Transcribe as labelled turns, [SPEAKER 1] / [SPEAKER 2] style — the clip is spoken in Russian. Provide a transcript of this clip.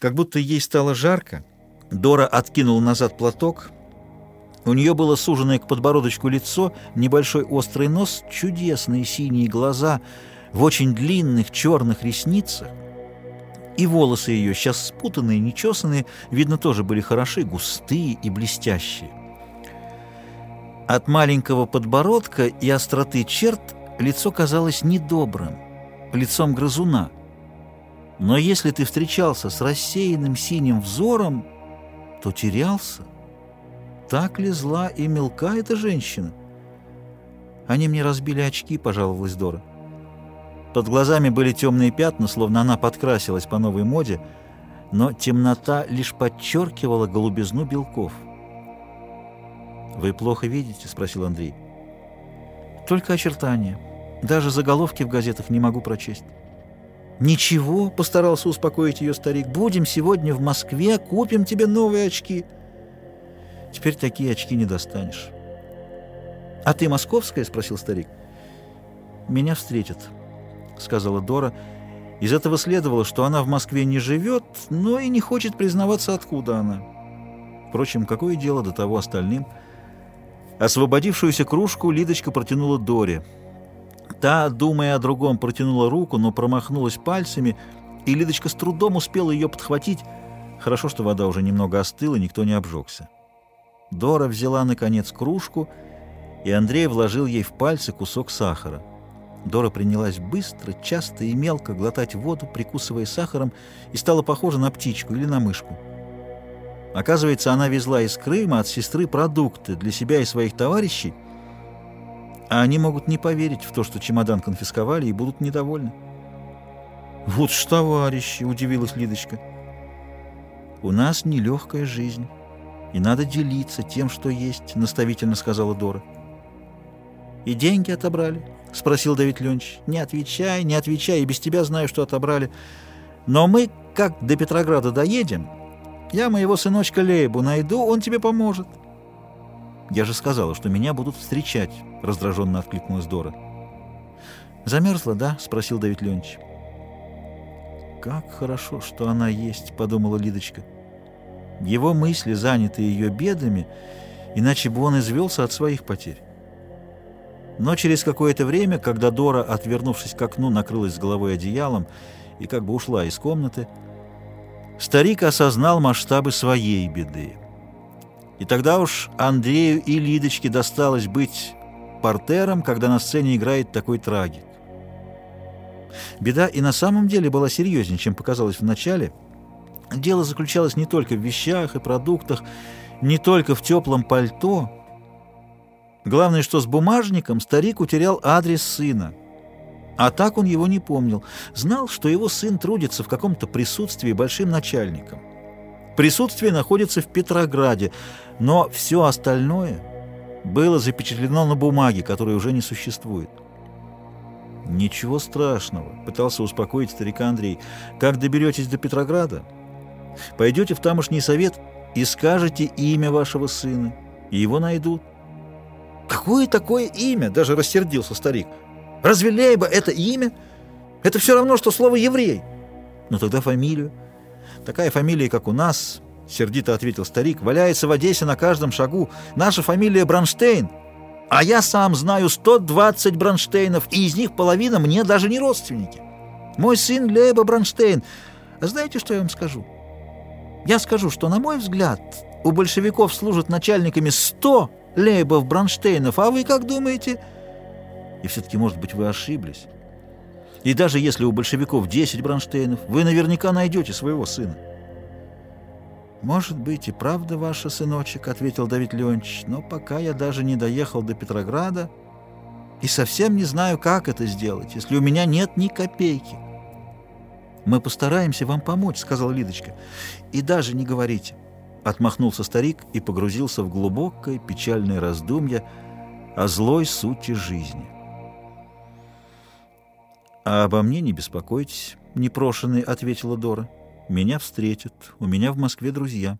[SPEAKER 1] Как будто ей стало жарко, Дора откинула назад платок. У нее было суженное к подбородочку лицо, небольшой острый нос, чудесные синие глаза в очень длинных черных ресницах. И волосы ее, сейчас спутанные, нечесанные, видно, тоже были хороши, густые и блестящие. От маленького подбородка и остроты черт лицо казалось недобрым, лицом грызуна. Но если ты встречался с рассеянным синим взором, то терялся. Так ли зла и мелка эта женщина? Они мне разбили очки, пожаловалась Дора. Под глазами были темные пятна, словно она подкрасилась по новой моде, но темнота лишь подчеркивала голубизну белков. «Вы плохо видите?» — спросил Андрей. «Только очертания. Даже заголовки в газетах не могу прочесть». «Ничего», — постарался успокоить ее старик, — «будем сегодня в Москве, купим тебе новые очки». «Теперь такие очки не достанешь». «А ты московская?» — спросил старик. «Меня встретят», — сказала Дора. Из этого следовало, что она в Москве не живет, но и не хочет признаваться, откуда она. Впрочем, какое дело до того остальным? Освободившуюся кружку Лидочка протянула Доре — Та, думая о другом, протянула руку, но промахнулась пальцами, и Лидочка с трудом успела ее подхватить. Хорошо, что вода уже немного остыла, никто не обжегся. Дора взяла, наконец, кружку, и Андрей вложил ей в пальцы кусок сахара. Дора принялась быстро, часто и мелко глотать воду, прикусывая сахаром, и стала похожа на птичку или на мышку. Оказывается, она везла из Крыма от сестры продукты для себя и своих товарищей, а они могут не поверить в то, что чемодан конфисковали, и будут недовольны. «Вот ж, товарищи!» — удивилась Лидочка. «У нас нелегкая жизнь, и надо делиться тем, что есть», — наставительно сказала Дора. «И деньги отобрали?» — спросил Давид Ленч. «Не отвечай, не отвечай, и без тебя знаю, что отобрали. Но мы, как до Петрограда доедем, я моего сыночка Лейбу найду, он тебе поможет». «Я же сказала, что меня будут встречать», — раздраженно откликнулась Дора. «Замерзла, да?» — спросил Давид Леонидович. «Как хорошо, что она есть», — подумала Лидочка. Его мысли заняты ее бедами, иначе бы он извелся от своих потерь. Но через какое-то время, когда Дора, отвернувшись к окну, накрылась с головой одеялом и как бы ушла из комнаты, старик осознал масштабы своей беды. И тогда уж Андрею и Лидочке досталось быть портером, когда на сцене играет такой трагик. Беда и на самом деле была серьезнее, чем показалось вначале. Дело заключалось не только в вещах и продуктах, не только в теплом пальто. Главное, что с бумажником старик утерял адрес сына. А так он его не помнил. Знал, что его сын трудится в каком-то присутствии большим начальником. Присутствие находится в Петрограде, но все остальное было запечатлено на бумаге, которая уже не существует. «Ничего страшного», — пытался успокоить старика Андрей. «Как доберетесь до Петрограда, пойдете в тамошний совет и скажете имя вашего сына, и его найдут». «Какое такое имя?» — даже рассердился старик. «Разве Лейба — это имя? Это все равно, что слово «еврей». «Ну тогда фамилию». Такая фамилия, как у нас, — сердито ответил старик, — валяется в Одессе на каждом шагу. Наша фамилия Бронштейн. А я сам знаю 120 Бронштейнов, и из них половина мне даже не родственники. Мой сын Лейба Бронштейн. А знаете, что я вам скажу? Я скажу, что, на мой взгляд, у большевиков служат начальниками 100 Лейбов Бронштейнов, а вы как думаете? И все-таки, может быть, вы ошиблись. И даже если у большевиков 10 Бронштейнов, вы наверняка найдете своего сына. «Может быть, и правда ваша, сыночек», — ответил Давид Леонтьевич, «но пока я даже не доехал до Петрограда и совсем не знаю, как это сделать, если у меня нет ни копейки». «Мы постараемся вам помочь», — сказала Лидочка. «И даже не говорите». Отмахнулся старик и погрузился в глубокое печальное раздумье о злой сути жизни. «А обо мне не беспокойтесь», — непрошенный ответила Дора. «Меня встретят. У меня в Москве друзья».